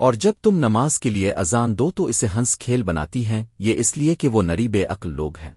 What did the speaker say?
اور جب تم نماز کے لیے اذان دو تو اسے ہنس کھیل بناتی ہیں، یہ اس لیے کہ وہ نری بے عقل لوگ ہیں۔